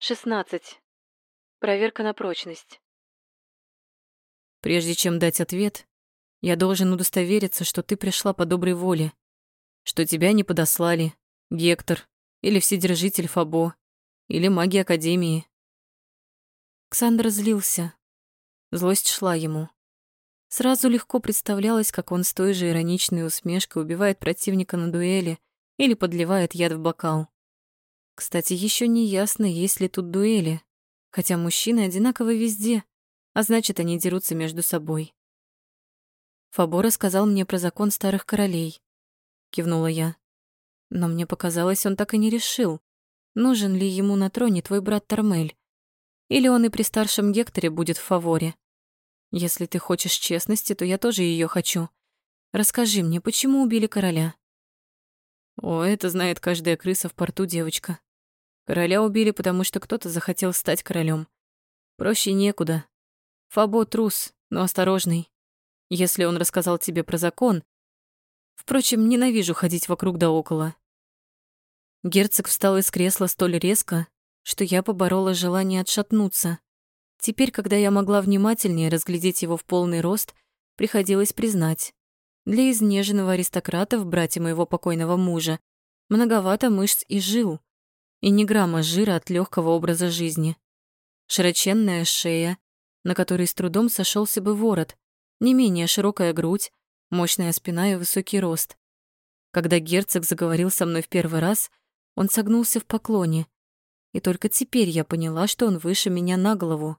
16. Проверка на прочность. Прежде чем дать ответ, я должен удостовериться, что ты пришла по доброй воле, что тебя не подослали Гектор или Вседержитель Фабо или маги Академии. Ксандр злился. Злость шла ему. Сразу легко представлялось, как он с той же ироничной усмешкой убивает противника на дуэли или подливает яд в бокал. Кстати, еще не ясно, есть ли тут дуэли, хотя мужчины одинаковы везде, а значит, они дерутся между собой. Фабо рассказал мне про закон старых королей. Кивнула я. Но мне показалось, он так и не решил, нужен ли ему на троне твой брат Тормель. Или он и при старшем Гекторе будет в фаворе. Если ты хочешь честности, то я тоже ее хочу. Расскажи мне, почему убили короля? О, это знает каждая крыса в порту, девочка. Короля убили, потому что кто-то захотел стать королем. Проще некуда. Фабо трус, но осторожный. Если он рассказал тебе про закон... Впрочем, ненавижу ходить вокруг да около. Герцог встал из кресла столь резко, что я поборола желание отшатнуться. Теперь, когда я могла внимательнее разглядеть его в полный рост, приходилось признать. Для изнеженного аристократа в брате моего покойного мужа многовато мышц и жил, и ни грамма жира от легкого образа жизни. Широченная шея, на которой с трудом сошелся бы ворот, не менее широкая грудь, мощная спина и высокий рост. Когда герцог заговорил со мной в первый раз, он согнулся в поклоне, и только теперь я поняла, что он выше меня на голову.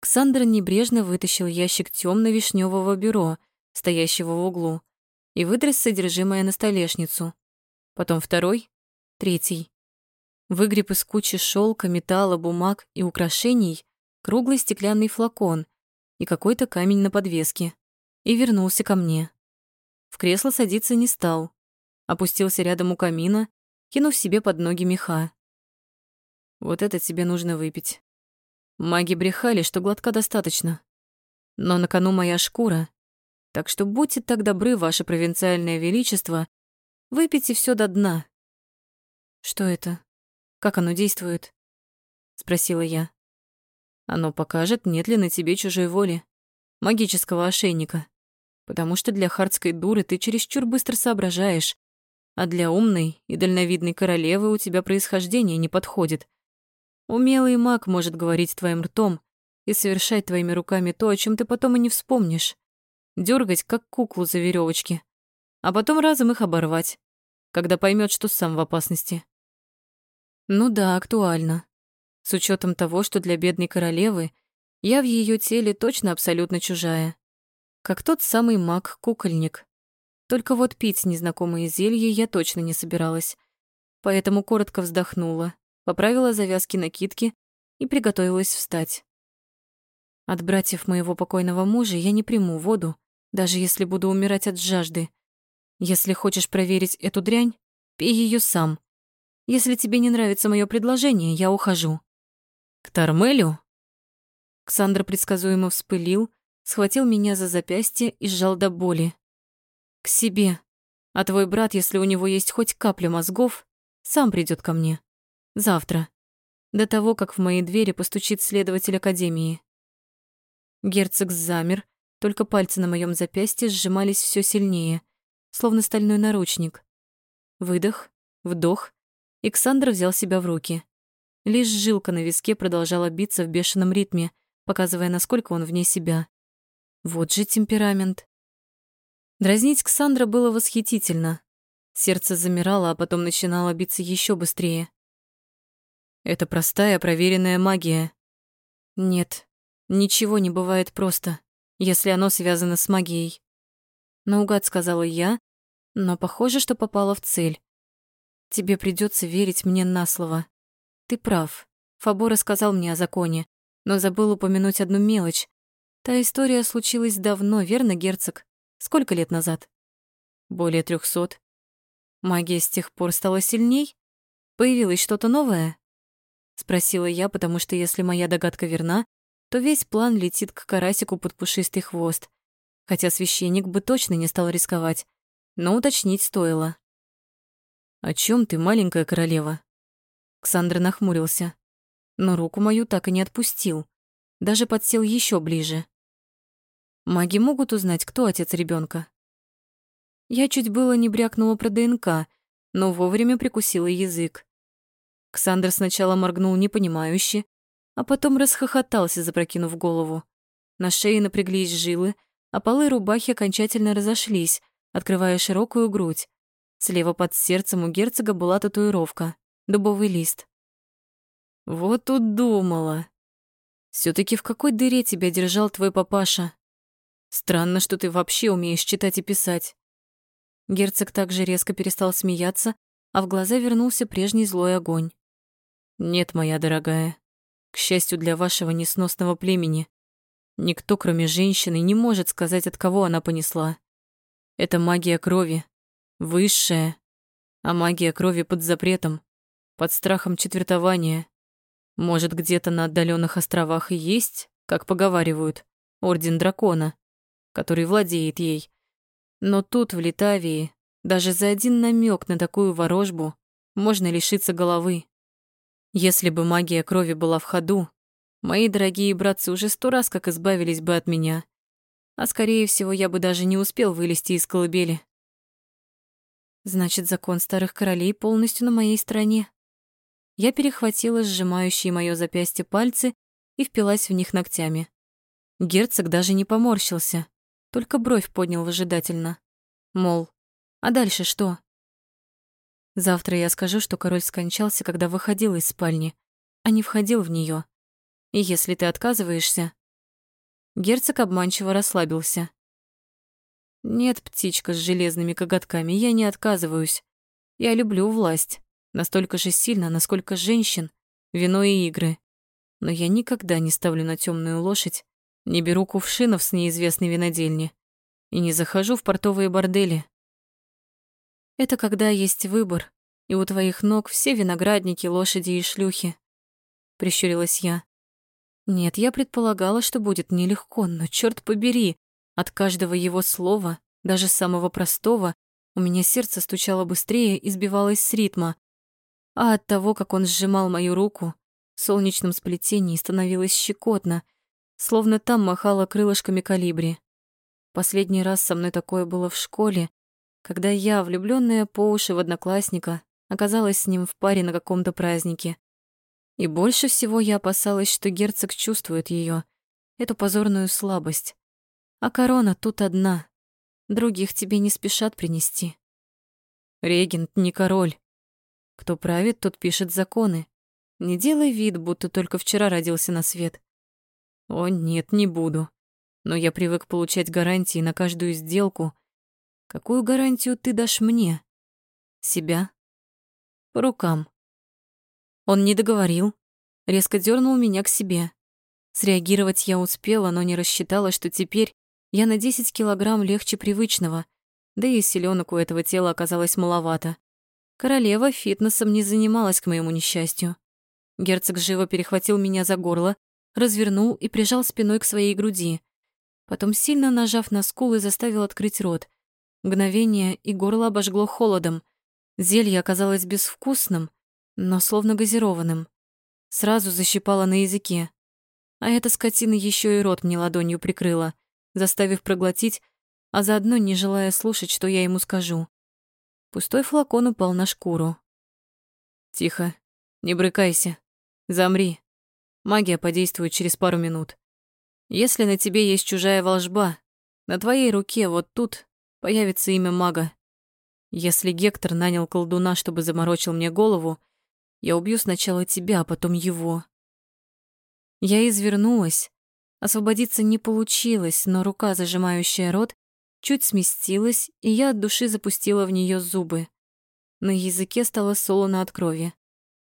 Ксандр небрежно вытащил ящик темно вишневого бюро, стоящего в углу, и вытряс содержимое на столешницу. Потом второй, третий выгреб из кучи шелка, металла, бумаг и украшений круглый стеклянный флакон и какой-то камень на подвеске и вернулся ко мне. В кресло садиться не стал, опустился рядом у камина, кинув себе под ноги меха. Вот это тебе нужно выпить. Маги брехали, что глотка достаточно. Но на кону моя шкура, так что будьте так добры, ваше провинциальное величество, выпейте все до дна. Что это? Как оно действует? Спросила я. Оно покажет, нет ли на тебе чужой воли, магического ошейника. Потому что для хардской дуры ты чересчур быстро соображаешь, а для умной и дальновидной королевы у тебя происхождение не подходит. Умелый маг может говорить твоим ртом и совершать твоими руками то, о чем ты потом и не вспомнишь. Дергать, как куклу за веревочки, а потом разом их оборвать, когда поймет, что сам в опасности. Ну да, актуально. С учетом того, что для бедной королевы я в ее теле точно абсолютно чужая. Как тот самый маг-кукольник. Только вот пить незнакомые зелья я точно не собиралась. Поэтому коротко вздохнула, поправила завязки накидки и приготовилась встать. От братьев моего покойного мужа я не приму воду, даже если буду умирать от жажды. Если хочешь проверить эту дрянь, пей ее сам. Если тебе не нравится мое предложение, я ухожу». «К Тормелю?» Ксандр предсказуемо вспылил, схватил меня за запястье и сжал до боли. «К себе. А твой брат, если у него есть хоть капля мозгов, сам придет ко мне. Завтра. До того, как в мои двери постучит следователь Академии». Герцог замер, только пальцы на моем запястье сжимались все сильнее, словно стальной наручник. Выдох, вдох, Иксандр взял себя в руки. Лишь жилка на виске продолжала биться в бешеном ритме, показывая, насколько он вне себя. Вот же темперамент. Дразнить Ксандра было восхитительно. Сердце замирало, а потом начинало биться еще быстрее. Это простая, проверенная магия. Нет, ничего не бывает просто, если оно связано с магией. Наугад сказала я, но похоже, что попала в цель. Тебе придется верить мне на слово. Ты прав. Фабо рассказал мне о законе, но забыл упомянуть одну мелочь. Та история случилась давно, верно, герцог? Сколько лет назад? Более трехсот. Магия с тех пор стала сильней? Появилось что-то новое? Спросила я, потому что если моя догадка верна, то весь план летит к карасику под пушистый хвост. Хотя священник бы точно не стал рисковать, но уточнить стоило. «О чем ты, маленькая королева?» Ксандр нахмурился. но руку мою так и не отпустил, даже подсел еще ближе. Маги могут узнать, кто отец ребенка. Я чуть было не брякнула про ДНК, но вовремя прикусила язык. Ксандр сначала моргнул непонимающе, а потом расхохотался, запрокинув голову. На шее напряглись жилы, а полы рубахи окончательно разошлись, открывая широкую грудь. Слева под сердцем у герцога была татуировка — дубовый лист. Вот тут думала. все таки в какой дыре тебя держал твой папаша? Странно, что ты вообще умеешь читать и писать. Герцог также резко перестал смеяться, а в глаза вернулся прежний злой огонь. Нет, моя дорогая, к счастью для вашего несносного племени, никто, кроме женщины, не может сказать, от кого она понесла. Это магия крови, высшая, а магия крови под запретом, под страхом четвертования. Может, где-то на отдаленных островах и есть, как поговаривают, Орден Дракона, который владеет ей. Но тут, в Литавии, даже за один намек на такую ворожбу можно лишиться головы. Если бы магия крови была в ходу, мои дорогие братцы уже сто раз как избавились бы от меня. А скорее всего, я бы даже не успел вылезти из колыбели. Значит, закон старых королей полностью на моей стороне. Я перехватила сжимающие моё запястье пальцы и впилась в них ногтями. Герцог даже не поморщился, только бровь поднял выжидательно. Мол, а дальше что? Завтра я скажу, что король скончался, когда выходил из спальни, а не входил в неё. И если ты отказываешься... Герцог обманчиво расслабился. Нет, птичка с железными коготками, я не отказываюсь. Я люблю власть. Настолько же сильно, насколько женщин, вино и игры. Но я никогда не ставлю на темную лошадь, не беру кувшинов с неизвестной винодельни и не захожу в портовые бордели. Это когда есть выбор, и у твоих ног все виноградники, лошади и шлюхи. Прищурилась я. Нет, я предполагала, что будет нелегко, но черт побери, от каждого его слова, даже самого простого, у меня сердце стучало быстрее и сбивалось с ритма. А от того, как он сжимал мою руку, в солнечном сплетении становилось щекотно, словно там махала крылышками калибри. Последний раз со мной такое было в школе, когда я, влюбленная по уши в одноклассника, оказалась с ним в паре на каком-то празднике. И больше всего я опасалась, что герцог чувствует ее, эту позорную слабость. А корона тут одна, других тебе не спешат принести. Регент не король. Кто правит, тот пишет законы. Не делай вид, будто только вчера родился на свет. О, нет, не буду. Но я привык получать гарантии на каждую сделку — Какую гарантию ты дашь мне? Себя? По рукам. Он не договорил, резко дернул меня к себе. Среагировать я успела, но не рассчитала, что теперь я на 10 килограмм легче привычного, да и селенок у этого тела оказалось маловато. Королева фитнесом не занималась к моему несчастью. Герцог живо перехватил меня за горло, развернул и прижал спиной к своей груди. Потом, сильно нажав на скулы, заставил открыть рот. Мгновение, и горло обожгло холодом. Зелье оказалось безвкусным, но словно газированным. Сразу защипало на языке. А эта скотина еще и рот мне ладонью прикрыла, заставив проглотить, а заодно не желая слушать, что я ему скажу. Пустой флакон упал на шкуру. «Тихо, не брыкайся. Замри. Магия подействует через пару минут. Если на тебе есть чужая волжба, на твоей руке вот тут появится имя мага. Если Гектор нанял колдуна, чтобы заморочил мне голову, я убью сначала тебя, а потом его. Я извернулась. Освободиться не получилось, но рука, зажимающая рот, чуть сместилась, и я от души запустила в нее зубы. На языке стало солоно от крови.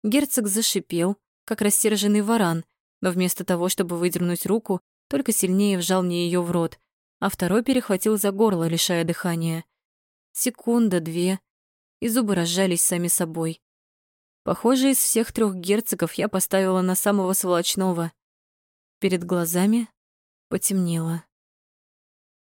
Герцог зашипел, как рассерженный варан, но вместо того, чтобы выдернуть руку, только сильнее вжал мне ее в рот, а второй перехватил за горло, лишая дыхания. Секунда, две, и зубы разжались сами собой. Похоже, из всех трех герцогов я поставила на самого сволочного. Перед глазами потемнело.